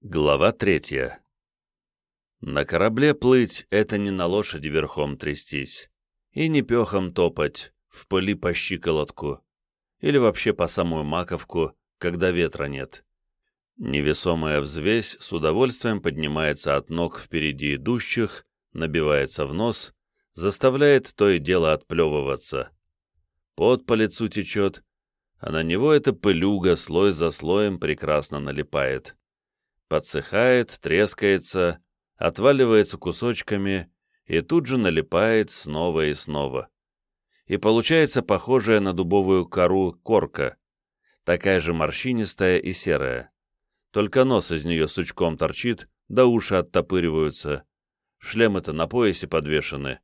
Глава третья. На корабле плыть — это не на лошади верхом трястись, и не пехом топать, в пыли по щиколотку, или вообще по самую маковку, когда ветра нет. Невесомая взвесь с удовольствием поднимается от ног впереди идущих, набивается в нос, заставляет то и дело отплевываться. Пот по лицу течет, а на него эта пылюга слой за слоем прекрасно налипает подсыхает, трескается, отваливается кусочками и тут же налипает снова и снова. И получается похожая на дубовую кору корка, такая же морщинистая и серая. Только нос из нее сучком торчит, да уши оттопыриваются. Шлемы-то на поясе подвешены.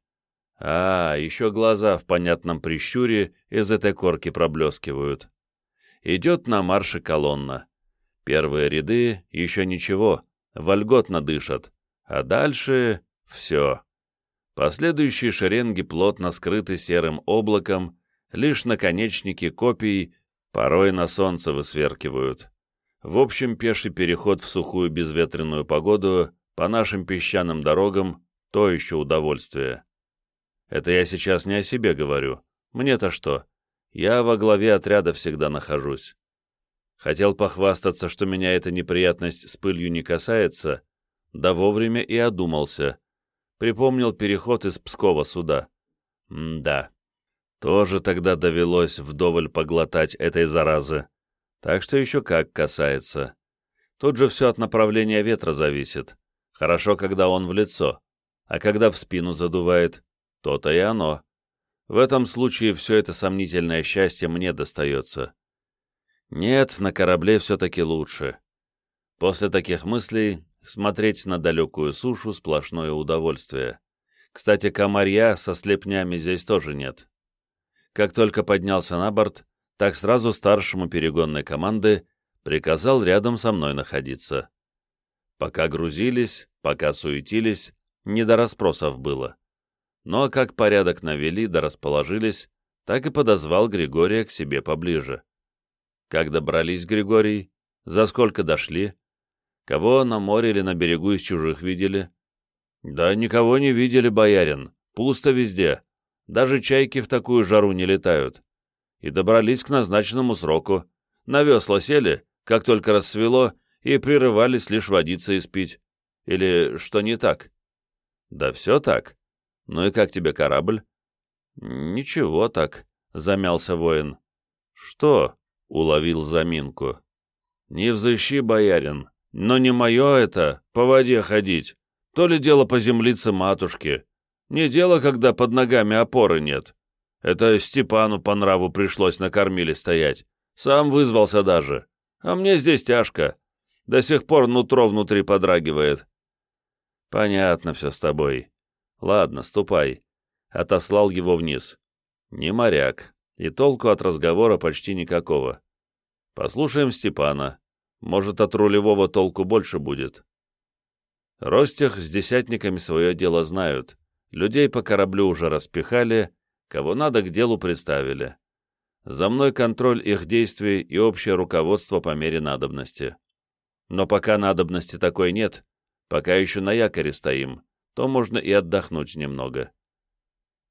А, еще глаза в понятном прищуре из этой корки проблескивают. Идет на марше колонна. Первые ряды еще ничего, вольготно дышат, а дальше — все. Последующие шеренги плотно скрыты серым облаком, лишь наконечники копий порой на солнце высверкивают. В общем, пеший переход в сухую безветренную погоду по нашим песчаным дорогам — то еще удовольствие. Это я сейчас не о себе говорю. Мне-то что? Я во главе отряда всегда нахожусь. Хотел похвастаться, что меня эта неприятность с пылью не касается, да вовремя и одумался. Припомнил переход из Пскова сюда. М-да. Тоже тогда довелось вдоволь поглотать этой заразы. Так что еще как касается. Тут же все от направления ветра зависит. Хорошо, когда он в лицо. А когда в спину задувает, то-то и оно. В этом случае все это сомнительное счастье мне достается. Нет, на корабле все-таки лучше. После таких мыслей смотреть на далекую сушу — сплошное удовольствие. Кстати, комарья со слепнями здесь тоже нет. Как только поднялся на борт, так сразу старшему перегонной команды приказал рядом со мной находиться. Пока грузились, пока суетились, не до расспросов было. Но как порядок навели да расположились, так и подозвал Григория к себе поближе. Как добрались, Григорий? За сколько дошли? Кого на море или на берегу из чужих видели? Да никого не видели, боярин. Пусто везде. Даже чайки в такую жару не летают. И добрались к назначенному сроку. На весла сели, как только рассвело, и прерывались лишь водиться и спить. Или что не так? Да все так. Ну и как тебе корабль? Ничего так, замялся воин. Что? — уловил заминку. «Не взыщи, боярин, но не мое это, по воде ходить. То ли дело по землице матушки. Не дело, когда под ногами опоры нет. Это Степану по нраву пришлось на кормиле стоять. Сам вызвался даже. А мне здесь тяжко. До сих пор нутро внутри подрагивает». «Понятно все с тобой. Ладно, ступай». Отослал его вниз. «Не моряк и толку от разговора почти никакого. Послушаем Степана. Может, от рулевого толку больше будет. Ростях с десятниками свое дело знают. Людей по кораблю уже распихали, кого надо к делу представили. За мной контроль их действий и общее руководство по мере надобности. Но пока надобности такой нет, пока еще на якоре стоим, то можно и отдохнуть немного.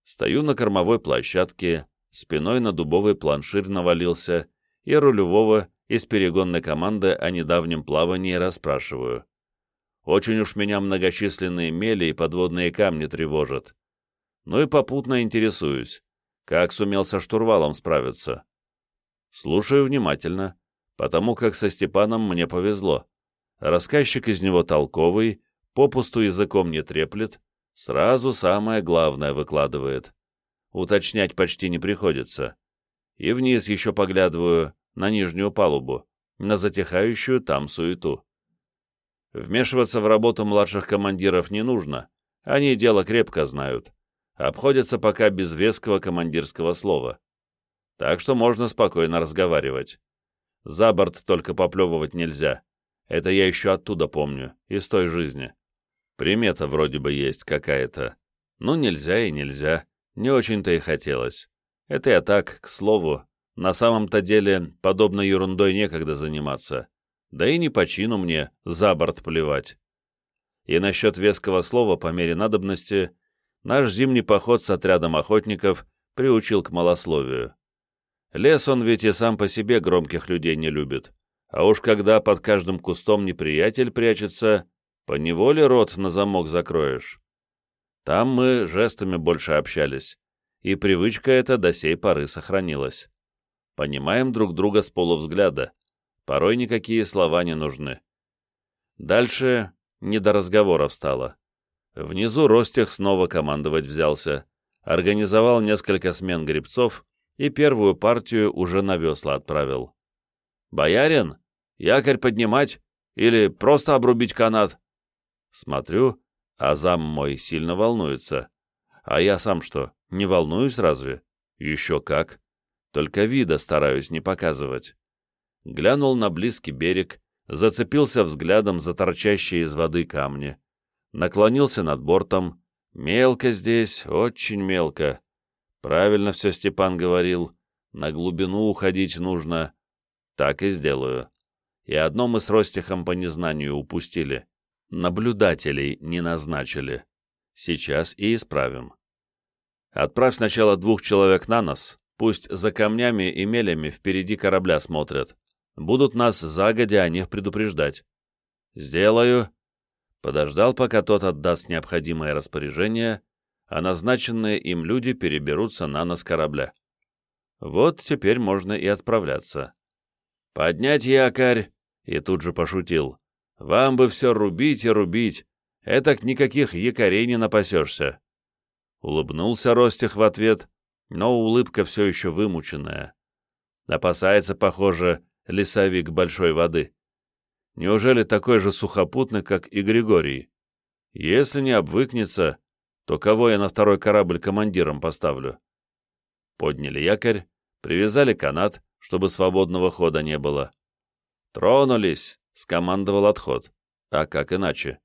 Стою на кормовой площадке, спиной на дубовый планшир навалился и рулевого из перегонной команды о недавнем плавании расспрашиваю. Очень уж меня многочисленные мели и подводные камни тревожат. Ну и попутно интересуюсь, как сумел со штурвалом справиться. Слушаю внимательно, потому как со Степаном мне повезло. Рассказчик из него толковый, попусту языком не треплет, сразу самое главное выкладывает уточнять почти не приходится. И вниз еще поглядываю, на нижнюю палубу, на затихающую там суету. Вмешиваться в работу младших командиров не нужно, они дело крепко знают, обходятся пока без веского командирского слова. Так что можно спокойно разговаривать. За борт только поплевывать нельзя. Это я еще оттуда помню, из той жизни. Примета вроде бы есть какая-то. Ну, нельзя и нельзя. Не очень-то и хотелось. Это я так, к слову. На самом-то деле, подобной ерундой некогда заниматься. да и не по чину мне за борт плевать. И насчет веского слова по мере надобности наш зимний поход с отрядом охотников приучил к малословию. Лес он ведь и сам по себе громких людей не любит, а уж когда под каждым кустом неприятель прячется, поневоле рот на замок закроешь. Там мы жестами больше общались, и привычка эта до сей поры сохранилась. Понимаем друг друга с полувзгляда, порой никакие слова не нужны. Дальше не до разговоров стало. Внизу Ростех снова командовать взялся, организовал несколько смен грибцов и первую партию уже на весла отправил. «Боярин, якорь поднимать или просто обрубить канат?» Смотрю, а зам мой сильно волнуется. А я сам что, не волнуюсь разве? Еще как. Только вида стараюсь не показывать. Глянул на близкий берег, зацепился взглядом за торчащие из воды камни. Наклонился над бортом. Мелко здесь, очень мелко. Правильно все Степан говорил. На глубину уходить нужно. Так и сделаю. И одно мы с Ростихом по незнанию упустили. Наблюдателей не назначили. Сейчас и исправим. Отправь сначала двух человек на нас, пусть за камнями и мелями впереди корабля смотрят. Будут нас загодя о них предупреждать. Сделаю. Подождал, пока тот отдаст необходимое распоряжение, а назначенные им люди переберутся на нос корабля. Вот теперь можно и отправляться. «Поднять якорь!» И тут же пошутил. Вам бы все рубить и рубить, этак никаких якорей не напасешься. Улыбнулся Ростих в ответ, но улыбка все еще вымученная. Опасается, похоже, лесовик большой воды. Неужели такой же сухопутный, как и Григорий? Если не обвыкнется, то кого я на второй корабль командиром поставлю? Подняли якорь, привязали канат, чтобы свободного хода не было. Тронулись, скомандовал отход. А как иначе?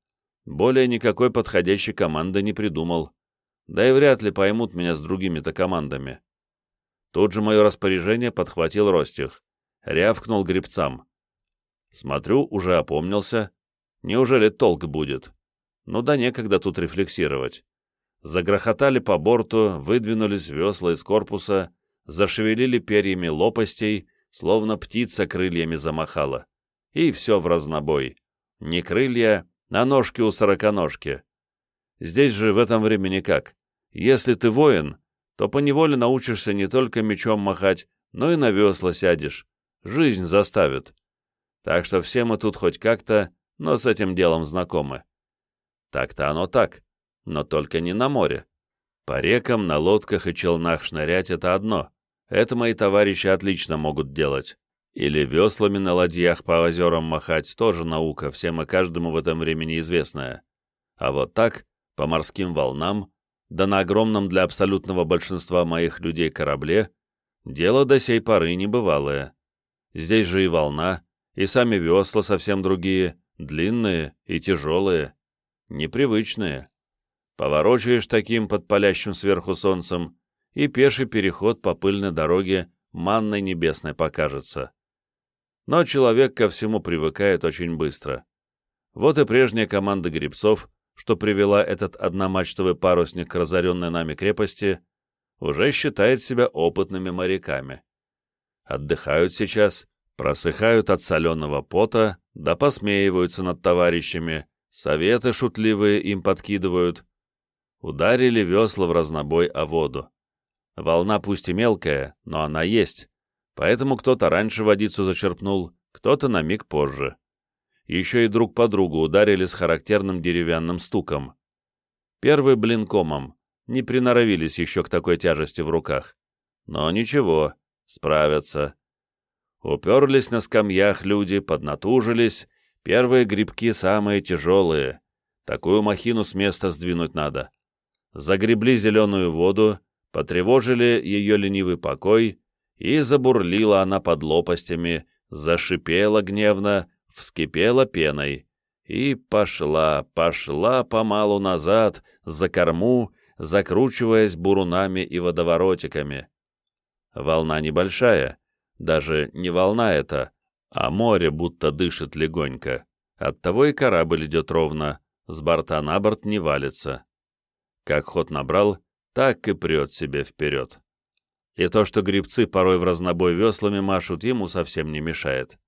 Более никакой подходящей команды не придумал. Да и вряд ли поймут меня с другими-то командами. Тут же мое распоряжение подхватил Ростих. Рявкнул грибцам. Смотрю, уже опомнился. Неужели толк будет? Ну да некогда тут рефлексировать. Загрохотали по борту, выдвинулись весла из корпуса, зашевелили перьями лопастей, словно птица крыльями замахала и все в разнобой. Не крылья, а ножки у сороконожки. Здесь же в этом времени как? Если ты воин, то поневоле научишься не только мечом махать, но и на весла сядешь. Жизнь заставит. Так что все мы тут хоть как-то, но с этим делом знакомы. Так-то оно так, но только не на море. По рекам, на лодках и челнах шнырять — это одно. Это мои товарищи отлично могут делать. Или веслами на ладьях по озерам махать, тоже наука, всем и каждому в этом времени известная. А вот так, по морским волнам, да на огромном для абсолютного большинства моих людей корабле, дело до сей поры небывалое. Здесь же и волна, и сами весла совсем другие, длинные и тяжелые, непривычные. Поворочаешь таким под палящим сверху солнцем, и пеший переход по пыльной дороге манной небесной покажется. Но человек ко всему привыкает очень быстро. Вот и прежняя команда грибцов, что привела этот одномачтовый парусник к разоренной нами крепости, уже считает себя опытными моряками. Отдыхают сейчас, просыхают от соленого пота, да посмеиваются над товарищами, советы шутливые им подкидывают. Ударили весла в разнобой о воду. Волна пусть и мелкая, но она есть, Поэтому кто-то раньше водицу зачерпнул, кто-то на миг позже. Еще и друг по другу ударили с характерным деревянным стуком. Первый блинкомом, не приноровились еще к такой тяжести в руках. Но ничего, справятся. Уперлись на скамьях люди, поднатужились, первые грибки самые тяжелые. Такую махину с места сдвинуть надо. Загребли зеленую воду, потревожили ее ленивый покой, и забурлила она под лопастями, зашипела гневно, вскипела пеной и пошла, пошла помалу назад, за корму, закручиваясь бурунами и водоворотиками. Волна небольшая, даже не волна это, А море будто дышит легонько. Оттого и корабль идет ровно, с борта на борт не валится. Как ход набрал, так и прет себе вперед. И то, что грибцы порой в разнобой веслами машут, ему совсем не мешает.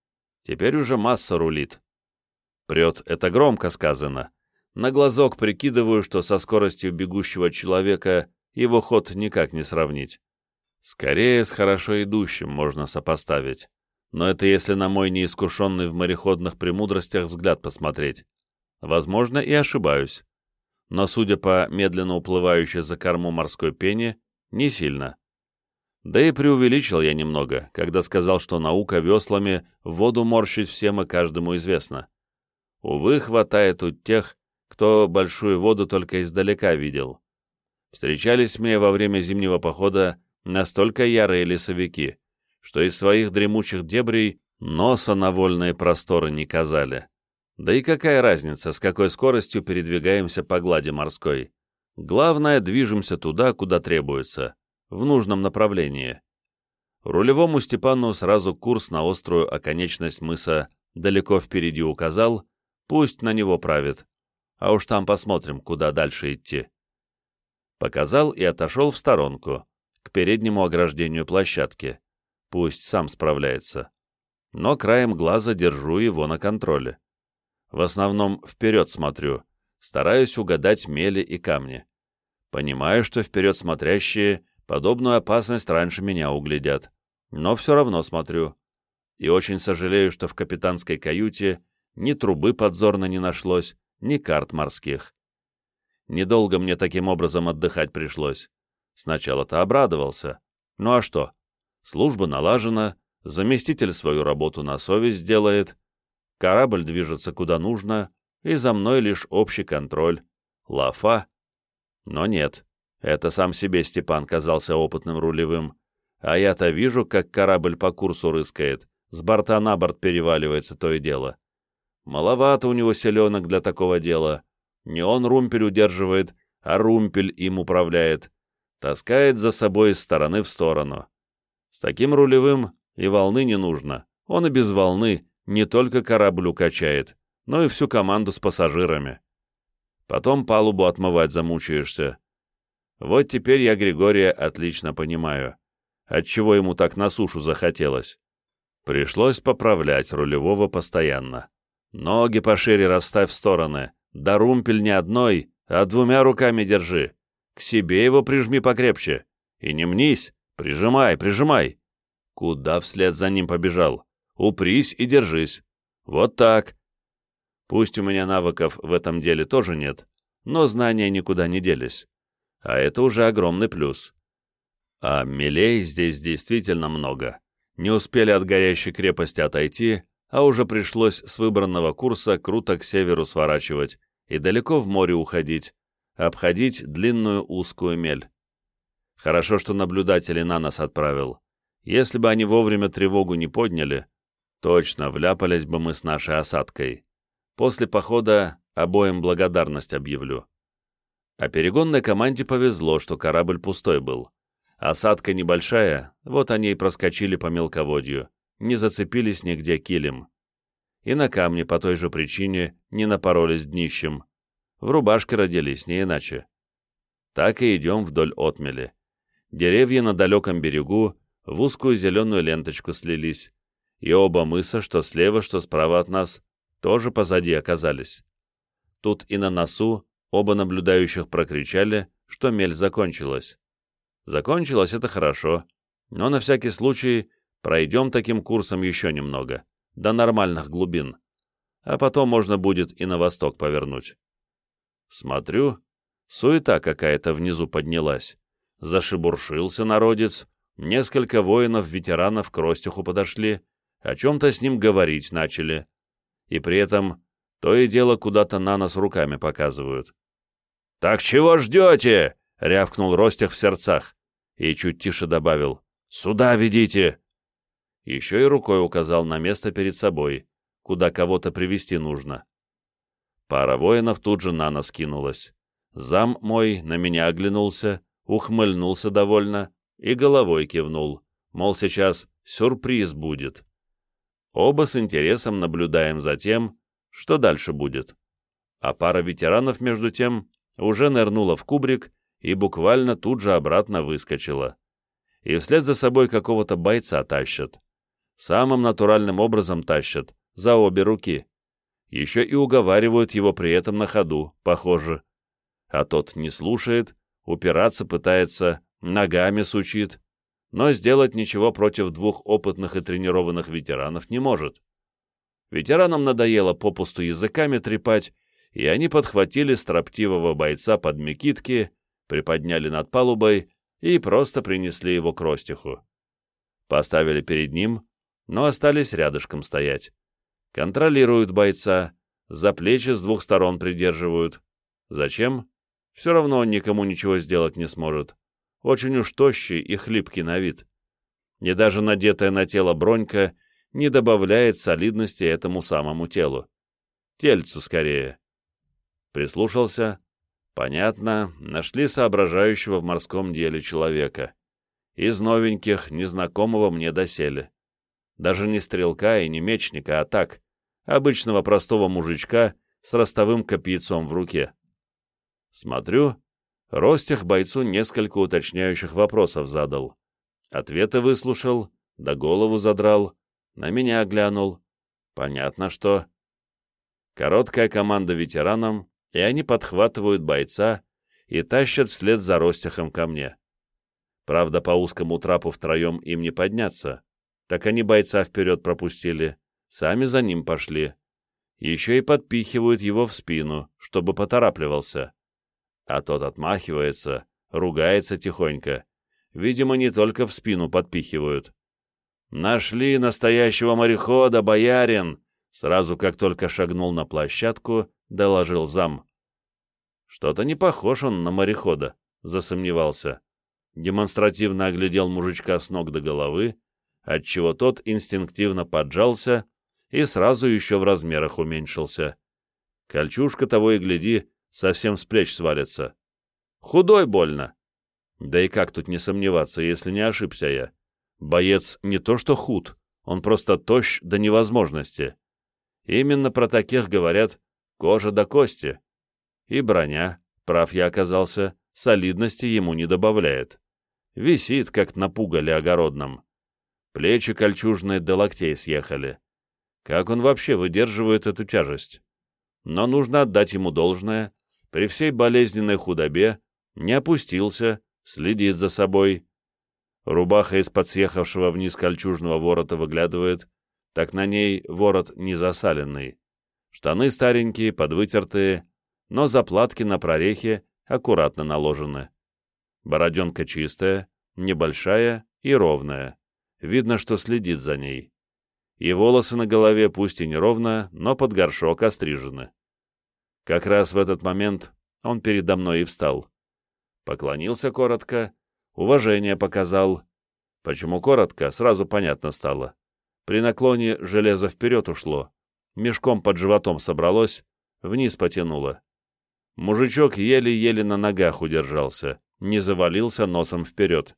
Теперь уже масса рулит. Прет — это громко сказано. На глазок прикидываю, что со скоростью бегущего человека его ход никак не сравнить. Скорее, с хорошо идущим можно сопоставить. Но это если на мой неискушенный в мореходных премудростях взгляд посмотреть. Возможно, и ошибаюсь. Но, судя по медленно уплывающей за корму морской пене, не сильно. Да и преувеличил я немного, когда сказал, что наука веслами воду морщить всем и каждому известна. Увы, хватает тут тех, кто большую воду только издалека видел. Встречались мне во время зимнего похода настолько ярые лесовики, что из своих дремучих дебрей носа на вольные просторы не казали. Да и какая разница, с какой скоростью передвигаемся по глади морской? Главное, движемся туда, куда требуется, в нужном направлении. Рулевому Степану сразу курс на острую оконечность мыса далеко впереди указал, пусть на него правит, а уж там посмотрим, куда дальше идти. Показал и отошел в сторонку, к переднему ограждению площадки. Пусть сам справляется. Но краем глаза держу его на контроле. В основном вперед смотрю, стараюсь угадать мели и камни. Понимаю, что вперед смотрящие подобную опасность раньше меня углядят, но все равно смотрю. И очень сожалею, что в капитанской каюте ни трубы подзорно не нашлось, ни карт морских. Недолго мне таким образом отдыхать пришлось. Сначала-то обрадовался. Ну а что? Служба налажена, заместитель свою работу на совесть сделает, Корабль движется куда нужно, и за мной лишь общий контроль. Лафа. Но нет, это сам себе Степан казался опытным рулевым. А я-то вижу, как корабль по курсу рыскает, с борта на борт переваливается то и дело. Маловато у него селенок для такого дела. Не он румпель удерживает, а румпель им управляет. Таскает за собой из стороны в сторону. С таким рулевым и волны не нужно. Он и без волны не только корабль укачает, но и всю команду с пассажирами. Потом палубу отмывать замучаешься. Вот теперь я Григория отлично понимаю, отчего ему так на сушу захотелось. Пришлось поправлять рулевого постоянно. Ноги пошире расставь в стороны, да румпель не одной, а двумя руками держи. К себе его прижми покрепче. И не мнись, прижимай, прижимай. Куда вслед за ним побежал? упрись и держись. Вот так. Пусть у меня навыков в этом деле тоже нет, но знания никуда не делись. А это уже огромный плюс. А милей здесь действительно много. Не успели от горящей крепости отойти, а уже пришлось с выбранного курса круто к северу сворачивать и далеко в море уходить, обходить длинную узкую мель. Хорошо, что наблюдатели на нас отправил. Если бы они вовремя тревогу не подняли, Точно, вляпались бы мы с нашей осадкой. После похода обоим благодарность объявлю. А перегонной команде повезло, что корабль пустой был. Осадка небольшая, вот они и проскочили по мелководью, не зацепились нигде килем. И на камни по той же причине не напоролись днищем. В рубашке родились, не иначе. Так и идем вдоль отмели. Деревья на далеком берегу в узкую зеленую ленточку слились, и оба мыса, что слева, что справа от нас, тоже позади оказались. Тут и на носу оба наблюдающих прокричали, что мель закончилась. Закончилась это хорошо, но на всякий случай пройдем таким курсом еще немного, до нормальных глубин, а потом можно будет и на восток повернуть. Смотрю, суета какая-то внизу поднялась. Зашебуршился народец, несколько воинов-ветеранов к Ростиху подошли, о чем-то с ним говорить начали, и при этом то и дело куда-то на нас руками показывают. «Так чего ждете?» — рявкнул Ростях в сердцах и чуть тише добавил. «Сюда ведите!» Еще и рукой указал на место перед собой, куда кого-то привести нужно. Пара воинов тут же на нас кинулась. Зам мой на меня оглянулся, ухмыльнулся довольно и головой кивнул, мол, сейчас сюрприз будет. Оба с интересом наблюдаем за тем, что дальше будет. А пара ветеранов, между тем, уже нырнула в кубрик и буквально тут же обратно выскочила. И вслед за собой какого-то бойца тащат. Самым натуральным образом тащат, за обе руки. Еще и уговаривают его при этом на ходу, похоже. А тот не слушает, упираться пытается, ногами сучит, но сделать ничего против двух опытных и тренированных ветеранов не может. Ветеранам надоело попусту языками трепать, и они подхватили строптивого бойца под мекитки, приподняли над палубой и просто принесли его к Ростиху. Поставили перед ним, но остались рядышком стоять. Контролируют бойца, за плечи с двух сторон придерживают. Зачем? Все равно он никому ничего сделать не сможет. Очень уж тощий и хлипкий на вид. И даже надетая на тело бронька не добавляет солидности этому самому телу. Тельцу скорее. Прислушался. Понятно, нашли соображающего в морском деле человека. Из новеньких, незнакомого мне доселе. Даже не стрелка и не мечника, а так, обычного простого мужичка с ростовым копьяцом в руке. Смотрю, Ростих бойцу несколько уточняющих вопросов задал. Ответы выслушал, да голову задрал, на меня глянул. Понятно, что... Короткая команда ветеранам, и они подхватывают бойца и тащат вслед за Ростихом ко мне. Правда, по узкому трапу втроем им не подняться. Так они бойца вперед пропустили, сами за ним пошли. Еще и подпихивают его в спину, чтобы поторапливался. А тот отмахивается, ругается тихонько. Видимо, не только в спину подпихивают. «Нашли настоящего морехода, боярин!» Сразу, как только шагнул на площадку, доложил зам. «Что-то не похож он на морехода», — засомневался. Демонстративно оглядел мужичка с ног до головы, отчего тот инстинктивно поджался и сразу еще в размерах уменьшился. Кольчушка того и гляди, совсем с плеч свалится. Худой больно. Да и как тут не сомневаться, если не ошибся я? Боец не то что худ, он просто тощ до невозможности. Именно про таких говорят кожа до кости. И броня, прав я оказался, солидности ему не добавляет. Висит, как на пугале огородном. Плечи кольчужные до локтей съехали. Как он вообще выдерживает эту тяжесть? Но нужно отдать ему должное, при всей болезненной худобе, не опустился, следит за собой. Рубаха из-под съехавшего вниз кольчужного ворота выглядывает, так на ней ворот не засаленный. Штаны старенькие, подвытертые, но заплатки на прорехе аккуратно наложены. Бороденка чистая, небольшая и ровная. Видно, что следит за ней. И волосы на голове пусть и неровно, но под горшок острижены. Как раз в этот момент он передо мной и встал. Поклонился коротко, уважение показал. Почему коротко, сразу понятно стало. При наклоне железо вперед ушло, мешком под животом собралось, вниз потянуло. Мужичок еле-еле на ногах удержался, не завалился носом вперед.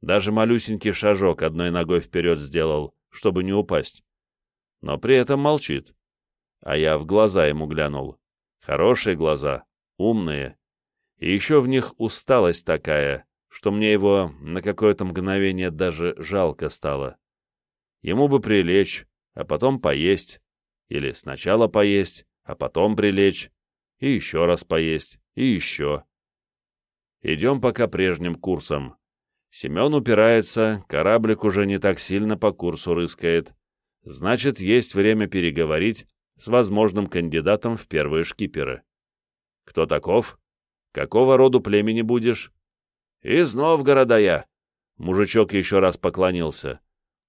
Даже малюсенький шажок одной ногой вперед сделал, чтобы не упасть. Но при этом молчит. А я в глаза ему глянул. Хорошие глаза, умные. И еще в них усталость такая, что мне его на какое-то мгновение даже жалко стало. Ему бы прилечь, а потом поесть. Или сначала поесть, а потом прилечь. И еще раз поесть, и еще. Идем пока прежним курсом. Семен упирается, кораблик уже не так сильно по курсу рыскает. Значит, есть время переговорить с возможным кандидатом в первые шкиперы. Кто таков? Какого роду племени будешь? Из Новгорода я. Мужичок еще раз поклонился.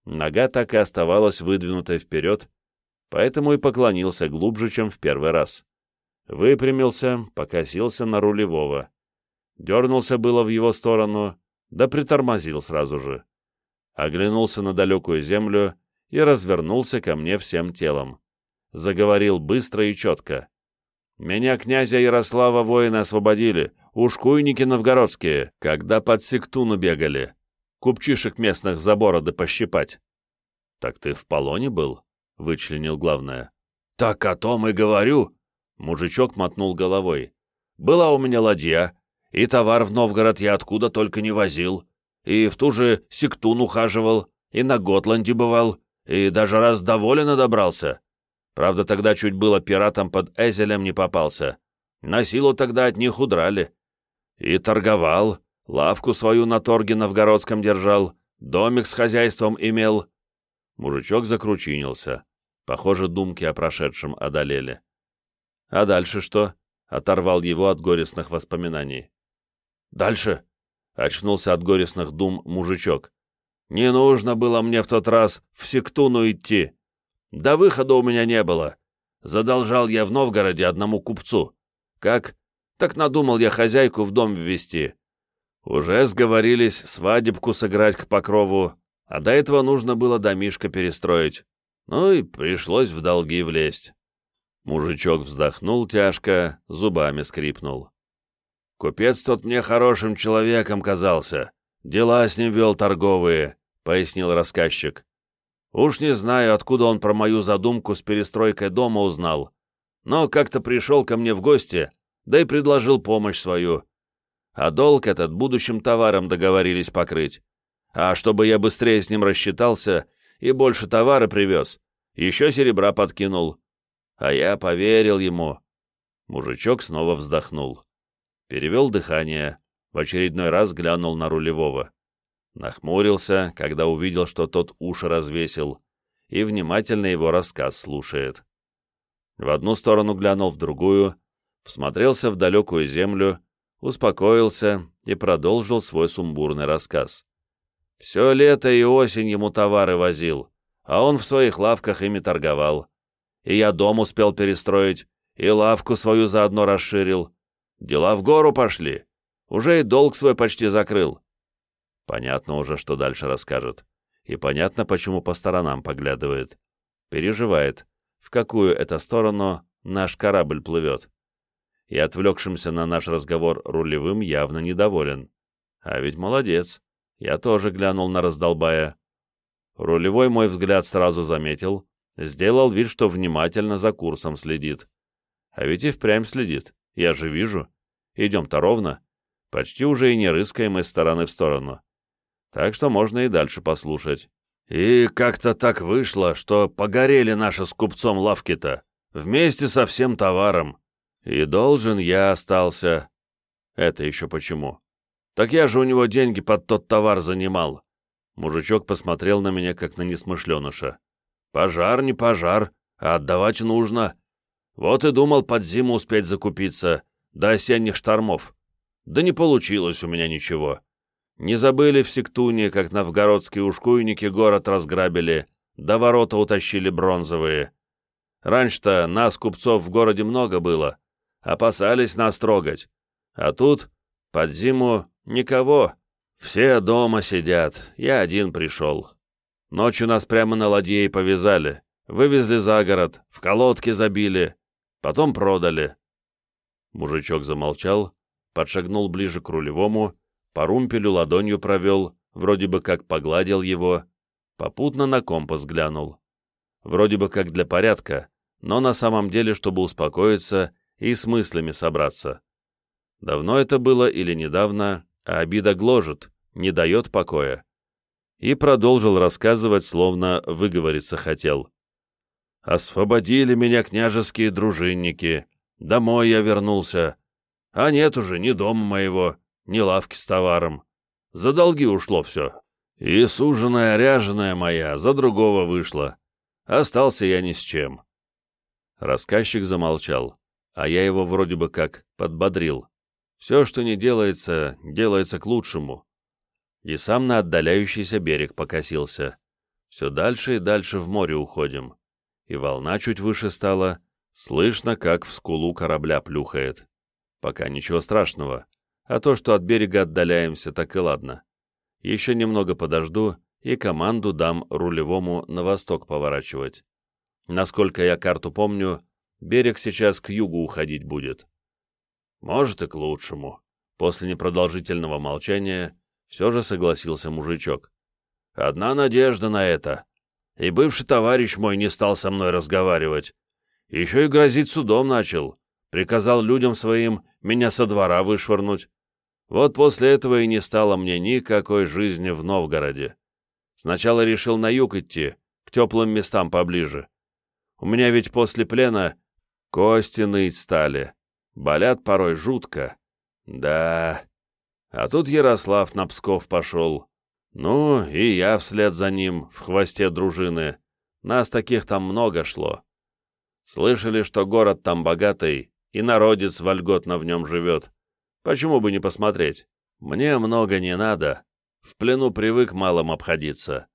Нога так и оставалась выдвинутой вперед, поэтому и поклонился глубже, чем в первый раз. Выпрямился, покосился на рулевого. Дернулся было в его сторону, да притормозил сразу же. Оглянулся на далекую землю и развернулся ко мне всем телом заговорил быстро и четко. «Меня, князя Ярослава, воины освободили, ушкуйники новгородские, когда под сектуну бегали, купчишек местных за бороды пощипать». «Так ты в полоне был?» — вычленил главное. «Так о том и говорю!» Мужичок мотнул головой. «Была у меня ладья, и товар в Новгород я откуда только не возил, и в ту же Сектун ухаживал, и на Готланде бывал, и даже раз доволен добрался. Правда, тогда чуть было пиратом под Эзелем не попался. На силу тогда от них удрали. И торговал, лавку свою на торге новгородском держал, домик с хозяйством имел. Мужичок закручинился. Похоже, думки о прошедшем одолели. А дальше что? Оторвал его от горестных воспоминаний. Дальше? Очнулся от горестных дум мужичок. Не нужно было мне в тот раз в Сектуну идти. До выхода у меня не было. Задолжал я в Новгороде одному купцу. Как? Так надумал я хозяйку в дом ввести. Уже сговорились свадебку сыграть к покрову, а до этого нужно было домишко перестроить. Ну и пришлось в долги влезть. Мужичок вздохнул тяжко, зубами скрипнул. Купец тот мне хорошим человеком казался. Дела с ним вел торговые, — пояснил рассказчик. Уж не знаю, откуда он про мою задумку с перестройкой дома узнал, но как-то пришел ко мне в гости, да и предложил помощь свою. А долг этот будущим товаром договорились покрыть. А чтобы я быстрее с ним рассчитался и больше товара привез, еще серебра подкинул. А я поверил ему. Мужичок снова вздохнул. Перевел дыхание, в очередной раз глянул на рулевого. Нахмурился, когда увидел, что тот уши развесил, и внимательно его рассказ слушает. В одну сторону глянул, в другую, всмотрелся в далекую землю, успокоился и продолжил свой сумбурный рассказ. Все лето и осень ему товары возил, а он в своих лавках ими торговал. И я дом успел перестроить, и лавку свою заодно расширил. Дела в гору пошли. Уже и долг свой почти закрыл. Понятно уже, что дальше расскажет. И понятно, почему по сторонам поглядывает. Переживает, в какую это сторону наш корабль плывет. И отвлекшимся на наш разговор рулевым явно недоволен. А ведь молодец. Я тоже глянул на раздолбая. Рулевой мой взгляд сразу заметил, сделал вид, что внимательно за курсом следит. А ведь и впрямь следит, я же вижу. Идем-то ровно. Почти уже и не рыскаем из стороны в сторону так что можно и дальше послушать. И как-то так вышло, что погорели наши с купцом лавки-то, вместе со всем товаром. И должен я остался. Это еще почему? Так я же у него деньги под тот товар занимал. Мужичок посмотрел на меня, как на несмышленыша. Пожар не пожар, а отдавать нужно. Вот и думал под зиму успеть закупиться, до осенних штормов. Да не получилось у меня ничего. Не забыли в Сектуне, как новгородские ушкуйники город разграбили, до ворота утащили бронзовые. Раньше-то нас, купцов, в городе много было. Опасались нас трогать. А тут, под зиму, никого. Все дома сидят, я один пришел. Ночью нас прямо на ладье и повязали. Вывезли за город, в колодки забили, потом продали. Мужичок замолчал, подшагнул ближе к рулевому по румпелю ладонью провел, вроде бы как погладил его, попутно на компас глянул. Вроде бы как для порядка, но на самом деле, чтобы успокоиться и с мыслями собраться. Давно это было или недавно, а обида гложет, не дает покоя. И продолжил рассказывать, словно выговориться хотел. «Освободили меня княжеские дружинники. Домой я вернулся. А нет уже ни дома моего, ни лавки с товаром. За долги ушло все. И суженая ряженая моя за другого вышла. Остался я ни с чем. Рассказчик замолчал, а я его вроде бы как подбодрил. Все, что не делается, делается к лучшему. И сам на отдаляющийся берег покосился. Все дальше и дальше в море уходим. И волна чуть выше стала, слышно, как в скулу корабля плюхает. Пока ничего страшного. А то, что от берега отдаляемся, так и ладно. Еще немного подожду и команду дам рулевому на восток поворачивать. Насколько я карту помню, берег сейчас к югу уходить будет. Может и к лучшему. После непродолжительного молчания все же согласился мужичок. Одна надежда на это. И бывший товарищ мой не стал со мной разговаривать. Еще и грозить судом начал. Приказал людям своим меня со двора вышвырнуть. Вот после этого и не стало мне никакой жизни в Новгороде. Сначала решил на юг идти, к теплым местам поближе. У меня ведь после плена кости ныть стали. Болят порой жутко. Да. А тут Ярослав на Псков пошел. Ну, и я вслед за ним, в хвосте дружины. Нас таких там много шло. Слышали, что город там богатый, и народец вольготно в нем живет. Почему бы не посмотреть? Мне много не надо. В плену привык малым обходиться.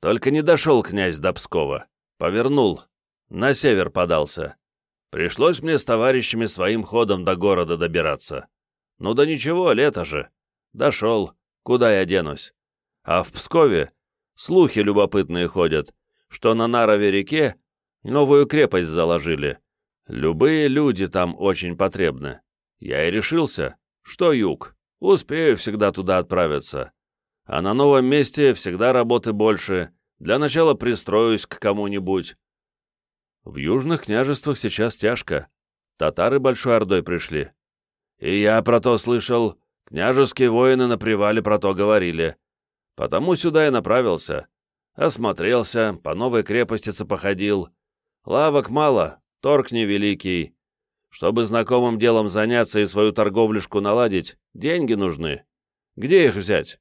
Только не дошел князь до Пскова. Повернул. На север подался. Пришлось мне с товарищами своим ходом до города добираться. Ну да ничего, лето же. Дошел. Куда я денусь? А в Пскове слухи любопытные ходят, что на Нарове реке новую крепость заложили. Любые люди там очень потребны. Я и решился, что юг, успею всегда туда отправиться. А на новом месте всегда работы больше. Для начала пристроюсь к кому-нибудь. В южных княжествах сейчас тяжко. Татары большой ордой пришли. И я про то слышал. Княжеские воины на привале про то говорили. Потому сюда и направился. Осмотрелся, по новой крепости походил. Лавок мало, торг невеликий. Чтобы знакомым делом заняться и свою торговлюшку наладить, деньги нужны. Где их взять?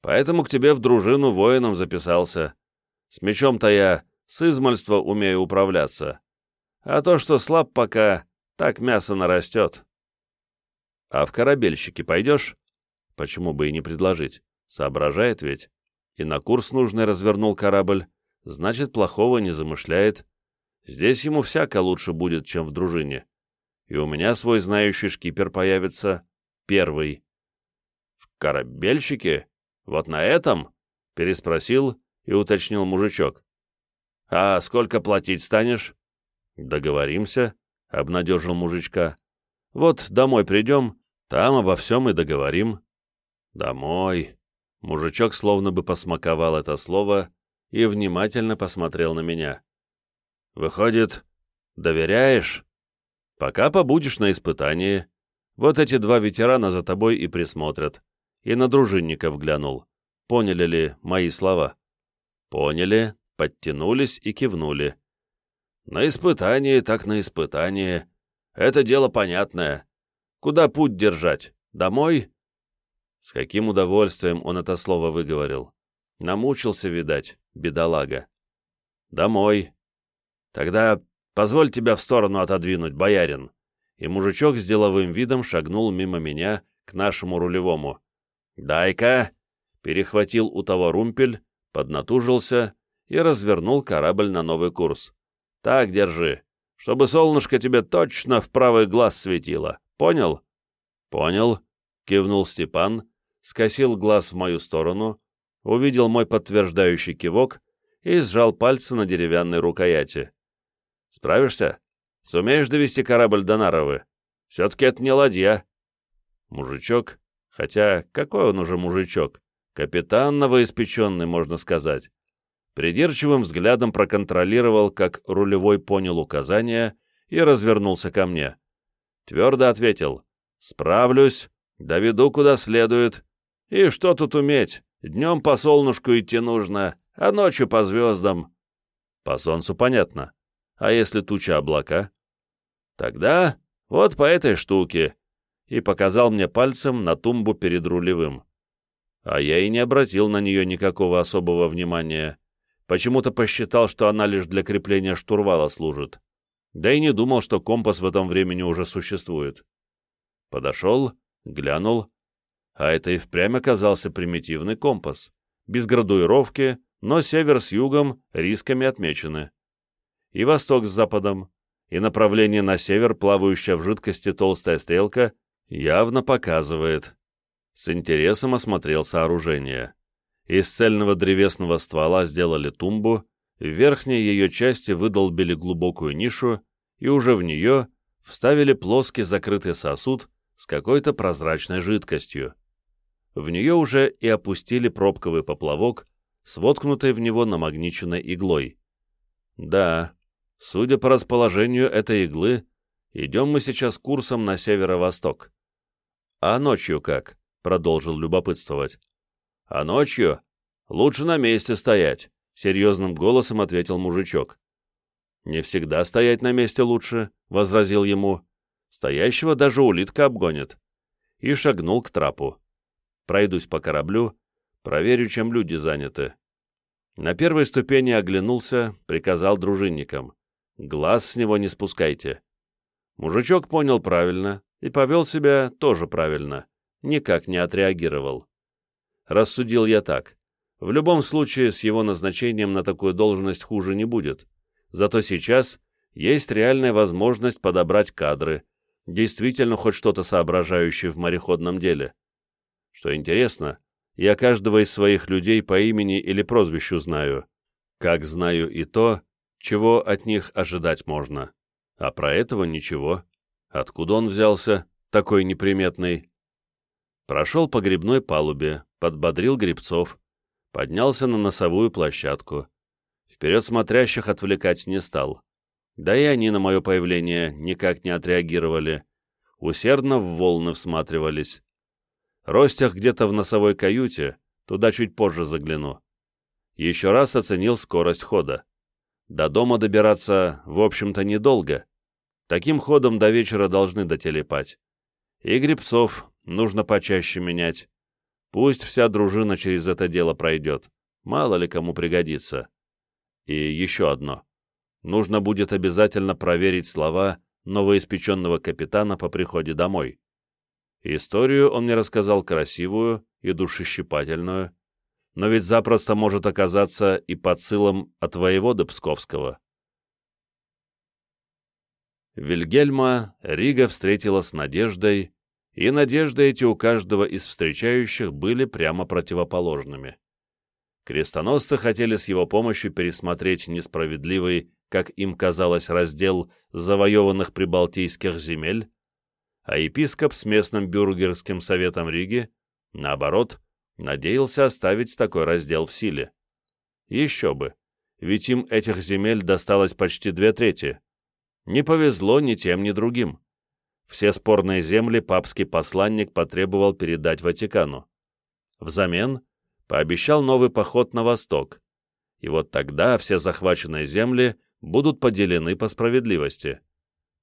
Поэтому к тебе в дружину воином записался. С мечом-то я с измальства умею управляться. А то, что слаб пока, так мясо нарастет. А в корабельщики пойдешь? Почему бы и не предложить? Соображает ведь. И на курс нужный развернул корабль. Значит, плохого не замышляет. Здесь ему всяко лучше будет, чем в дружине. И у меня свой знающий шкипер появится. Первый. В корабельщике? Вот на этом? Переспросил и уточнил мужичок. А сколько платить станешь? Договоримся, обнадежил мужичка. Вот домой придем, там обо всем и договорим. Домой. Мужичок словно бы посмаковал это слово и внимательно посмотрел на меня. «Выходит, доверяешь? Пока побудешь на испытании. Вот эти два ветерана за тобой и присмотрят». И на дружинников глянул. Поняли ли мои слова? Поняли, подтянулись и кивнули. «На испытание, так на испытание. Это дело понятное. Куда путь держать? Домой?» С каким удовольствием он это слово выговорил. Намучился, видать, бедолага. «Домой. Тогда позволь тебя в сторону отодвинуть, боярин». И мужичок с деловым видом шагнул мимо меня к нашему рулевому. «Дай-ка!» Перехватил у того румпель, поднатужился и развернул корабль на новый курс. «Так держи, чтобы солнышко тебе точно в правый глаз светило. Понял?» «Понял», — кивнул Степан, скосил глаз в мою сторону, увидел мой подтверждающий кивок и сжал пальцы на деревянной рукояти. «Справишься? Сумеешь довести корабль до Наровы? Все-таки это не ладья». Мужичок, хотя какой он уже мужичок, капитан новоиспеченный, можно сказать, придирчивым взглядом проконтролировал, как рулевой понял указания и развернулся ко мне. Твердо ответил «Справлюсь, доведу куда следует, и что тут уметь? Днем по солнышку идти нужно, а ночью по звездам. По солнцу понятно. А если туча облака? Тогда вот по этой штуке. И показал мне пальцем на тумбу перед рулевым. А я и не обратил на нее никакого особого внимания. Почему-то посчитал, что она лишь для крепления штурвала служит. Да и не думал, что компас в этом времени уже существует. Подошел, глянул, а это и впрямь оказался примитивный компас, без градуировки, но север с югом рисками отмечены. И восток с западом, и направление на север, плавающая в жидкости толстая стрелка, явно показывает. С интересом осмотрел сооружение. Из цельного древесного ствола сделали тумбу, в верхней ее части выдолбили глубокую нишу, и уже в нее вставили плоский закрытый сосуд с какой-то прозрачной жидкостью в нее уже и опустили пробковый поплавок, с в него намагниченной иглой. Да, судя по расположению этой иглы, идем мы сейчас курсом на северо-восток. А ночью как? Продолжил любопытствовать. А ночью лучше на месте стоять, серьезным голосом ответил мужичок. Не всегда стоять на месте лучше, возразил ему. Стоящего даже улитка обгонит. И шагнул к трапу. Пройдусь по кораблю, проверю, чем люди заняты. На первой ступени оглянулся, приказал дружинникам. Глаз с него не спускайте. Мужичок понял правильно и повел себя тоже правильно, никак не отреагировал. Рассудил я так. В любом случае, с его назначением на такую должность хуже не будет. Зато сейчас есть реальная возможность подобрать кадры, действительно хоть что-то соображающее в мореходном деле. Что интересно, я каждого из своих людей по имени или прозвищу знаю, как знаю и то, чего от них ожидать можно. А про этого ничего. Откуда он взялся, такой неприметный? Прошел по грибной палубе, подбодрил грибцов, поднялся на носовую площадку. Вперед смотрящих отвлекать не стал. Да и они на мое появление никак не отреагировали. Усердно в волны всматривались. Ростях где-то в носовой каюте, туда чуть позже загляну. Еще раз оценил скорость хода. До дома добираться, в общем-то, недолго. Таким ходом до вечера должны дотелепать. И грибцов нужно почаще менять. Пусть вся дружина через это дело пройдет. Мало ли кому пригодится. И еще одно. Нужно будет обязательно проверить слова новоиспеченного капитана по приходе домой. Историю он мне рассказал красивую и душещипательную, но ведь запросто может оказаться и подсылом от воевода Псковского. Вильгельма Рига встретила с надеждой, и надежды эти у каждого из встречающих были прямо противоположными. Крестоносцы хотели с его помощью пересмотреть несправедливый, как им казалось, раздел завоеванных прибалтийских земель, а епископ с местным бюргерским советом Риги, наоборот, надеялся оставить такой раздел в силе. Еще бы, ведь им этих земель досталось почти две трети. Не повезло ни тем, ни другим. Все спорные земли папский посланник потребовал передать Ватикану. Взамен пообещал новый поход на восток, и вот тогда все захваченные земли будут поделены по справедливости.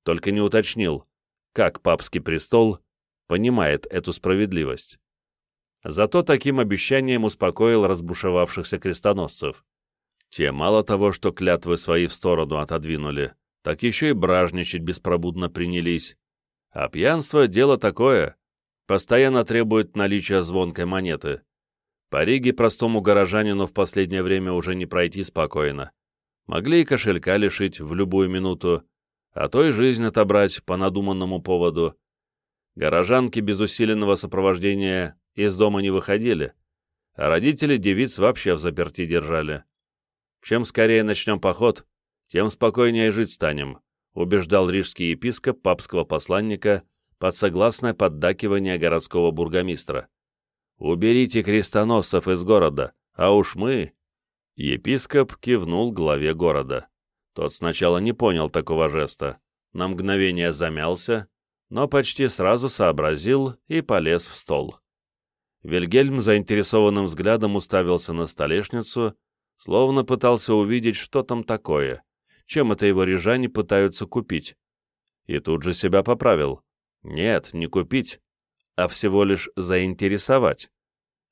Только не уточнил, как папский престол понимает эту справедливость. Зато таким обещанием успокоил разбушевавшихся крестоносцев. Те мало того, что клятвы свои в сторону отодвинули, так еще и бражничать беспробудно принялись. А пьянство — дело такое, постоянно требует наличия звонкой монеты. По Риге простому горожанину в последнее время уже не пройти спокойно. Могли и кошелька лишить в любую минуту, а то и жизнь отобрать по надуманному поводу. Горожанки без усиленного сопровождения из дома не выходили, а родители девиц вообще в заперти держали. Чем скорее начнем поход, тем спокойнее жить станем, убеждал рижский епископ папского посланника под согласное поддакивание городского бургомистра. «Уберите крестоносцев из города, а уж мы...» Епископ кивнул главе города. Тот сначала не понял такого жеста, на мгновение замялся, но почти сразу сообразил и полез в стол. Вильгельм заинтересованным взглядом уставился на столешницу, словно пытался увидеть, что там такое, чем это его рижане пытаются купить. И тут же себя поправил. Нет, не купить, а всего лишь заинтересовать.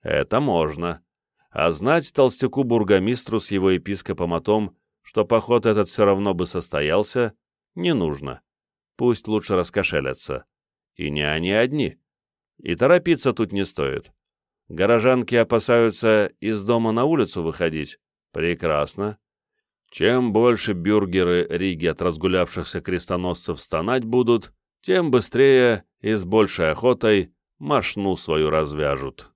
Это можно. А знать толстяку-бургомистру с его епископом о том, что поход этот все равно бы состоялся, не нужно. Пусть лучше раскошелятся. И не они одни. И торопиться тут не стоит. Горожанки опасаются из дома на улицу выходить. Прекрасно. Чем больше бюргеры Риги от разгулявшихся крестоносцев стонать будут, тем быстрее и с большей охотой машну свою развяжут.